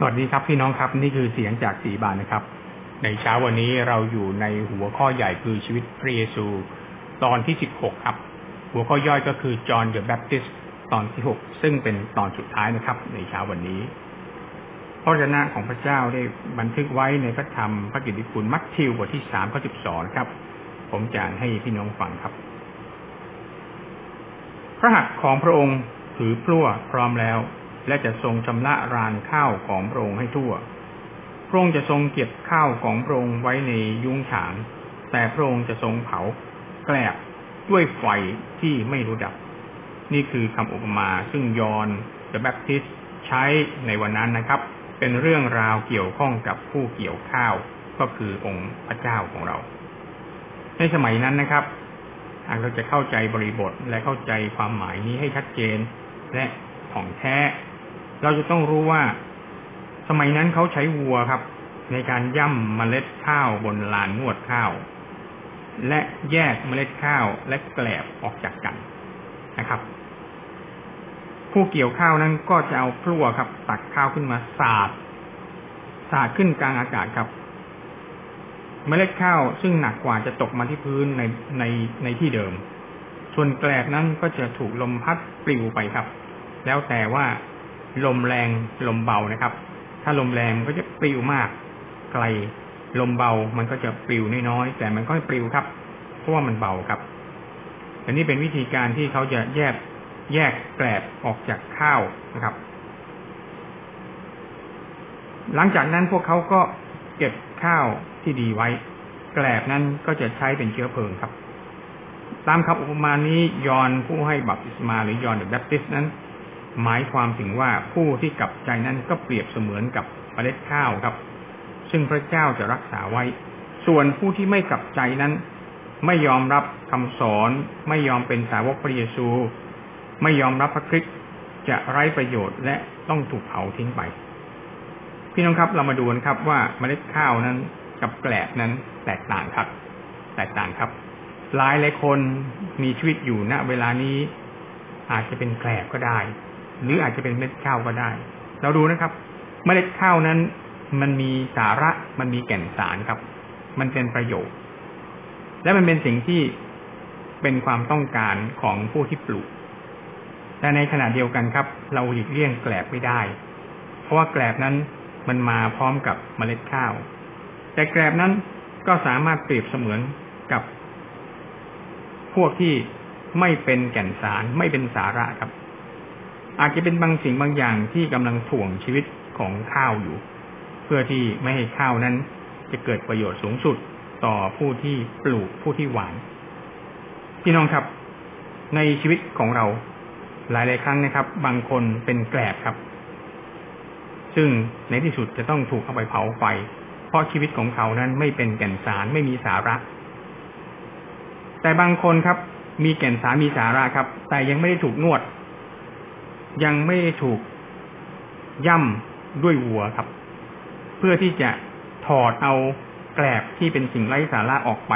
สวัสดีครับพี่น้องครับนี่คือเสียงจากสีบานนะครับ ในเช้าวันนี้เราอยู่ในหัวข้อใหญ่คือชีวิตพระเยซู ตอนที่สิบหกครับ หัวข้อย่อยก็คือจอห์นเดอะแบปติสตอนที่หกซึ่งเป็นตอนสุดท้ายนะครับ ในเช้าวันนี้พระเจ้าของพระเจ้าได้บันทึกไว้ในพระธรรมพระกิตติคุณมัทธิวบทที่สามข้อสิบสองครับ ผมจะให้พี่น้องฟังครับ พระหัตถ์ของพระองค์ถือพลั่วพร้อมแล้ว และจะทรงชำระรานข้าวของพระองค์ให้ทั่ว พระองค์จะทรงเก็บข้าวของพระองค์ไว้ในยุ้งฉาง แต่พระองค์จะทรงเผาแกลบด้วยไฟที่ไม่รู้ดับ นี่คือคำอุปมาซึ่งยอห์นเดอะแบปติสใช้ในวันนั้นนะครับ เป็นเรื่องราวเกี่ยวข้องกับผู้เกี่ยวข้าวก็คือองค์พระเจ้าของเรา ในสมัยนั้นนะครับหากเราจะเข้าใจบริบทและเข้าใจความหมายนี้ให้ชัดเจน และของแท้ เราจะต้องรู้ว่า สมัยนั้นเขาใช้วัวครับ ในการย่ำเมล็ดข้าวบนลานนวดข้าว และแยกเมล็ดข้าวและแกลบออกจากกันนะครับ ผู้เกี่ยวข้าวนั้นก็จะเอาพลั่วครับ ตักข้าวขึ้นมาสาดสาดขึ้นกลางอากาศครับ เมล็ดข้าวซึ่งหนักกว่าจะตกมาที่พื้นในในในที่เดิม ส่วนแกลบนั้นก็จะถูกลมพัดปลิวไปครับ แล้วแต่ว่า ลมแรงลมเบานะครับ ถ้าลมแรงก็จะปลิวมาก ไกล ลมเบามันก็จะปลิวน้อยๆแต่มันก็ปลิวครับ เพราะว่ามันเบาครับอันนี้เป็นวิธีการที่เขาจะแยกแยกแกลบออกจากข้าวนะครับ หลังจากนั้นพวกเขาก็เก็บข้าวที่ดีไว้ แกลบนั้นก็จะใช้เป็นเชื้อเพลิงครับ ตามคำอุปมานี้ยอนผู้ให้บัพติศมาหรือยอนเดอะแบปติสนั้น หมายความถึงว่าผู้ที่กลับใจนั้นก็เปรียบเสมือนกับเมล็ดข้าวครับ ซึ่งพระเจ้าจะรักษาไว้ ส่วนผู้ที่ไม่กลับใจนั้น ไม่ยอมรับคำสอน ไม่ยอมเป็นสาวกพระเยซู ไม่ยอมรับพระคริสต์จะไร้ประโยชน์และต้องถูกเผาทิ้งไป พี่น้องครับเรามาดูกันครับว่าเมล็ดข้าวนั้นกับแกลบนั้นแตกต่างครับ แตกต่างครับหลายหลายคนมีชีวิตอยู่ณเวลานี้ อาจจะเป็นแกลบก็ได้ หรืออาจจะเป็นเม็ดข้าวก็ได้ เราดูนะครับ เมล็ดข้าวนั้น มันมีสาระมันมีแก่นสารครับ มันเป็นประโยชน์ และมันเป็นสิ่งที่เป็นความต้องการของผู้ที่ปลูกแต่ในขณะเดียวกันครับ เราหลีกเลี่ยงแกลบไม่ได้ เพราะว่าแกลบนั้นมันมาพร้อมกับเมล็ดข้าว แต่แกลบนั้นก็สามารถเปรียบเสมือนกับ พวกที่ไม่เป็นแก่นสารไม่เป็นสาระครับ อาจจะเป็นบางสิ่งบางอย่างที่กำลังถ่วงชีวิตของข้าวอยู่ เพื่อที่ไม่ให้ข้าวนั้น จะเกิดประโยชน์สูงสุดต่อผู้ที่ปลูกผู้ที่หวาน พี่น้องครับ ในชีวิตของเรา หลายๆครั้งนะครับ บางคนเป็นแกลบครับ ซึ่งในที่สุดจะต้องถูกเอาไปเผาไฟ เพราะชีวิตของเขานั้นไม่เป็นแก่นสารไม่มีสาระ แต่บางคนครับ มีแก่นสารมีสาระครับ แต่ยังไม่ได้ถูกนวด ยังไม่ถูกย่ำด้วยวัวครับ เพื่อที่จะถอดเอาแกลบที่เป็นสิ่งไร้สาระออกไป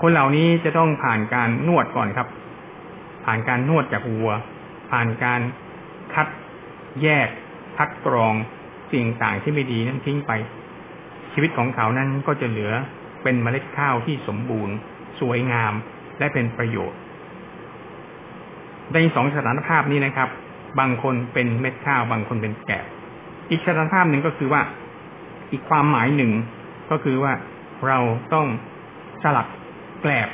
คนเหล่านี้จะต้องผ่านการนวดก่อนครับ ผ่านการนวดจากวัว ผ่านการคัดแยก คัดกรองสิ่งต่างที่ไม่ดีนั้นทิ้งไป ชีวิตของเขานั้นก็จะเหลือเป็นเมล็ดข้าวที่สมบูรณ์ สวยงามและเป็นประโยชน์ ในสองสถานภาพนี้นะครับ บางคนเป็นเม็ดข้าว บางคนเป็นแกะอีกสถานภาพหนึ่งก็คือว่า อีกความหมายหนึ่งก็คือว่าเราต้องสลับแกลบ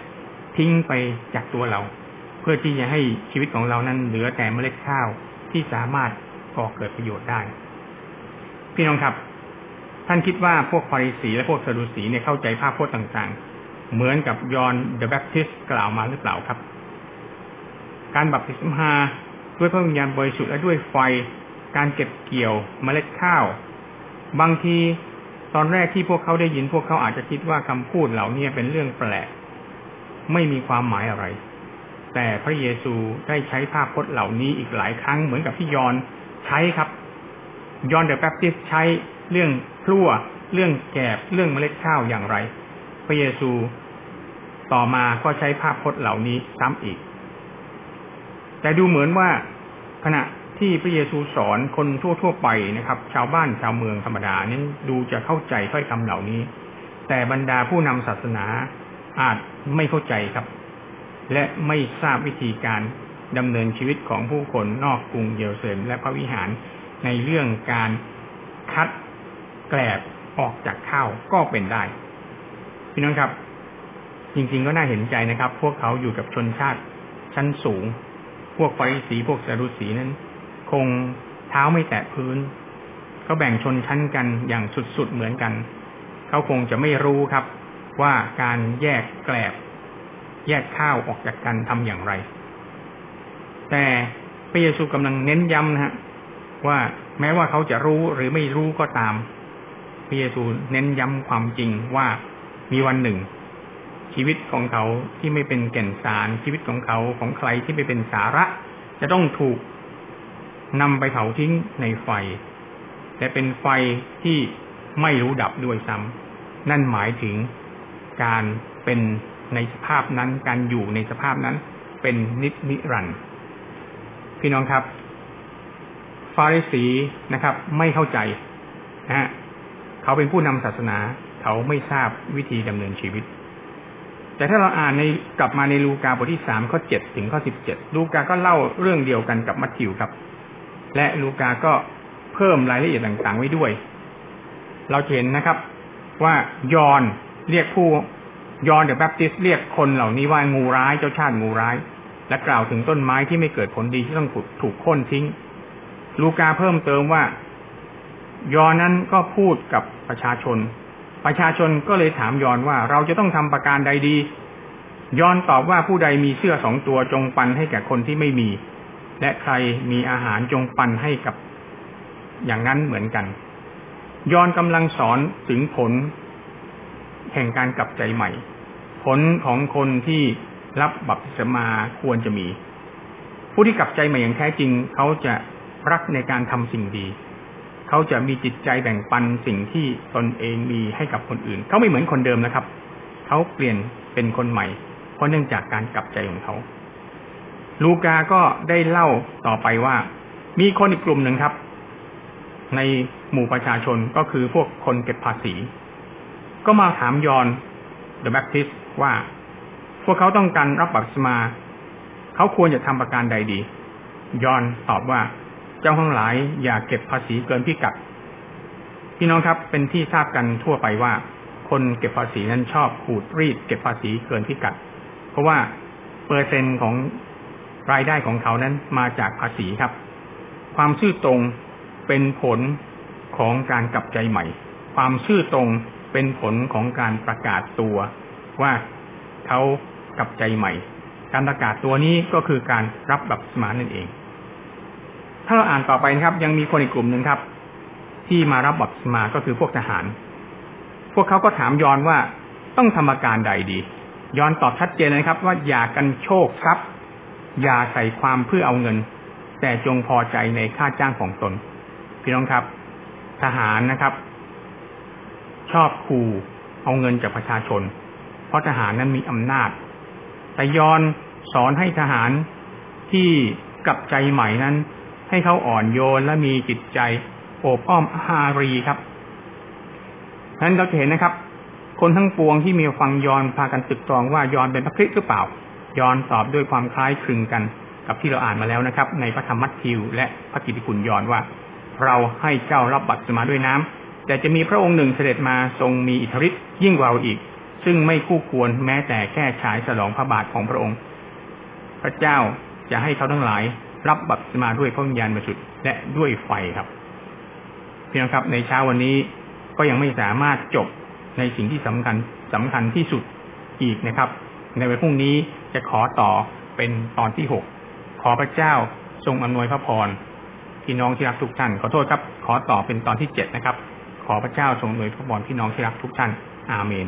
ทิ้งไปจากตัวเรา เพื่อที่จะให้ชีวิตของเรานั้นเหลือแต่เมล็ดข้าวที่สามารถก่อเกิดประโยชน์ได้ พี่น้องครับ ท่านคิดว่าพวกฟาริสีและพวกซาดูสีเนี่ยเข้าใจภาพพจน์ต่างๆ เหมือนกับยอห์น the Baptist กล่าวมาหรือเปล่าครับ การบัพติศมา ด้วยพระวิญญาณบริสุทธิ์และด้วยไฟการเก็บเกี่ยวเมล็ดข้าว บางทีตอนแรกที่พวกเขาได้ยินพวกเขาอาจจะคิดว่าคำพูดเหล่านี้เป็นเรื่องแปลก ไม่มีความหมายอะไร แต่พระเยซูได้ใช้ภาพพจน์เหล่านี้อีกหลายครั้งเหมือนกับที่ยอห์นใช้ครับ ยอห์น the Baptist ใช้เรื่องพลั่วเรื่องแกบเรื่องเมล็ดข้าวอย่างไร พระเยซูต่อมาก็ใช้ภาพพจน์เหล่านี้ซ้ำอีก แต่ดูเหมือนว่าขณะที่พระเยซูสอนคนทั่วๆไปนะครับ ชาวบ้านชาวเมืองธรรมดานั้นดูจะเข้าใจถ้อยคำเหล่านี้ แต่บรรดาผู้นำศาสนาอาจไม่เข้าใจครับ และไม่ทราบวิธีการดำเนินชีวิตของผู้คนนอกกรุงเยรูซาเล็มและพระวิหารในเรื่องการคัดแกลบออกจากข้าวก็เป็นได้พี่น้องครับ จริง ๆ ก็น่าเห็นใจนะครับ พวกเขาอยู่กับชนชาติชั้นสูง พวกฟริสีพวกซารุสีนั้น คงเท้าไม่แตะพื้นเขาแบ่งชนชั้นกันอย่างสุดๆเหมือนกัน เขาคงจะไม่รู้ครับ ว่าการแยกแกลบ แยกข้าวออกจากกันทำอย่างไร แต่พระเยซูกำลังเน้นย้ำนะฮะว่าแม้ว่าเขาจะรู้หรือไม่รู้ก็ตามพระเยซูเน้นย้ำความจริงว่ามีวันหนึ่ง ชีวิตของเขาที่ไม่เป็นแก่นสารชีวิตของเขาของใครที่ไม่เป็นสาระ จะต้องถูกนำไปเผาทิ้งในไฟ แต่เป็นไฟที่ไม่รู้ดับด้วยซ้ำนั่นหมายถึงการเป็นในสภาพนั้นการอยู่ในสภาพนั้นเป็นนิจนิรันด์พี่น้องครับ ฟาริสีนะครับ ไม่เข้าใจนะฮะเขาเป็นผู้นำศาสนา เขาไม่ทราบวิธีดำเนินชีวิต แต่ถ้าเราอ่านในกลับมาในลูกาบทที่สามข้อเจ็ดถึงข้อสิบเจ็ดลูกาก็เล่าเรื่องเดียวกันกับมัทธิวครับ และลูกาก็เพิ่มรายละเอียดต่างๆไว้ด้วย เราเห็นนะครับ ว่ายอนเรียกผู้ยอนเดอะแบปติสเรียกคนเหล่านี้ว่างูร้ายเจ้าชาติงูร้าย และกล่าวถึงต้นไม้ที่ไม่เกิดผลดีที่ต้องถูกโค่นทิ้ง ลูกาเพิ่มเติมว่ายอนนั้นก็พูดกับประชาชน ประชาชนก็เลยถามยอนว่าเราจะต้องทำประการใดดี ยอนตอบว่าผู้ใดมีเสื้อสองตัวจงปันให้แก่คนที่ไม่มี และใครมีอาหารจงปันให้กับ อย่างนั้นเหมือนกัน ยอนกำลังสอนถึงผล แห่งการกลับใจใหม่ ผลของคนที่รับบัพติศมาควรจะมี ผู้ที่กลับใจใหม่อย่างแท้จริง เขาจะรักในการทำสิ่งดี เขาจะมีจิตใจแบ่งปันสิ่งที่ตนเองมีให้กับคนอื่น เขาไม่เหมือนคนเดิมนะครับ เขาเปลี่ยนเป็นคนใหม่ เพราะเนื่องจากการกลับใจของเขา ลูกาก็ได้เล่าต่อไปว่า มีคนอีกกลุ่มหนึ่งครับ ในหมู่ประชาชนก็คือพวกคนเก็บภาษี ก็มาถามยอห์น the Baptist ว่า พวกเขาต้องการรับบัพติศมา เขาควรจะทำประการใดดี ยอห์นตอบว่า เจ้าทั้งหลายอย่าเก็บภาษีเกินพิกัด พี่น้องครับเป็นที่ทราบกันทั่วไปว่า คนเก็บภาษีนั้นชอบขูดรีดเก็บภาษีเกินพิกัด เพราะว่าเปอร์เซ็นต์ของรายได้ของเขานั้นมาจากภาษีครับ ความชื่อตรงเป็นผลของการกลับใจใหม่ ความชื่อตรงเป็นผลของการประกาศตัว ว่าเขากลับใจใหม่ การประกาศตัวนี้ก็คือการรับบัพติศมานั่นเอง ถ้าเราอ่านต่อไปนะครับ ยังมีคนอีกกลุ่มหนึ่งครับ ที่มารับบัพติศมาก็คือพวกทหาร พวกเขาก็ถามยอนว่าต้องทำอาการใดดี ยอนตอบชัดเจนเลยครับ ว่าอย่ากันโชคทรัพย์ อย่าใส่ความเพื่อเอาเงิน แต่จงพอใจในค่าจ้างของตน พี่น้องครับ ทหารนะครับ ชอบขู่เอาเงินจากประชาชน เพราะทหารนั้นมีอำนาจ แต่ยอนสอนให้ทหารที่กลับใจใหม่นั้น ให้เขาอ่อนโยนและมีจิตใจโอบอ้อมฮารีครับนั้นเราจะเห็นนะครับ คนทั้งปวงที่มีฟังยอนพากันตึกตรองว่ายอนเป็นพระคริสต์หรือเปล่ายอนตอบด้วยความคล้ายคลึงกัน กับที่เราอ่านมาแล้วนะครับ ในพระธรรมมัทธิว และพระกิติคุณยอนว่า เราให้เจ้ารับบัตรสมาด้วยน้ำแต่จะมีพระองค์หนึ่งเสด็จมาทรงมีอิทธิฤทธิ์ยิ่งกว่าเราอีก ซึ่งไม่คู่ควรแม้แต่แค่ฉายฉลองพระบาทของพระองค์ พระเจ้าจะให้เขาทั้งหลาย รับบัพติศมาด้วยพระวิญญาณบริสุทธิ์และด้วยไฟครับพี่น้องครับ ในเช้าวันนี้ก็ยังไม่สามารถจบในสิ่งที่สำคัญสำคัญที่สุดอีกนะครับ ในวันพรุ่งนี้จะขอต่อเป็นตอนที่หกขอพระเจ้าทรงอำนวยพระพรพี่น้องที่รักทุกท่านขอโทษครับ ขอต่อเป็นตอนที่เจ็ดนะครับ ขอพระเจ้าทรงอำนวยพระพรพี่น้องที่รักทุกท่าน อาเมน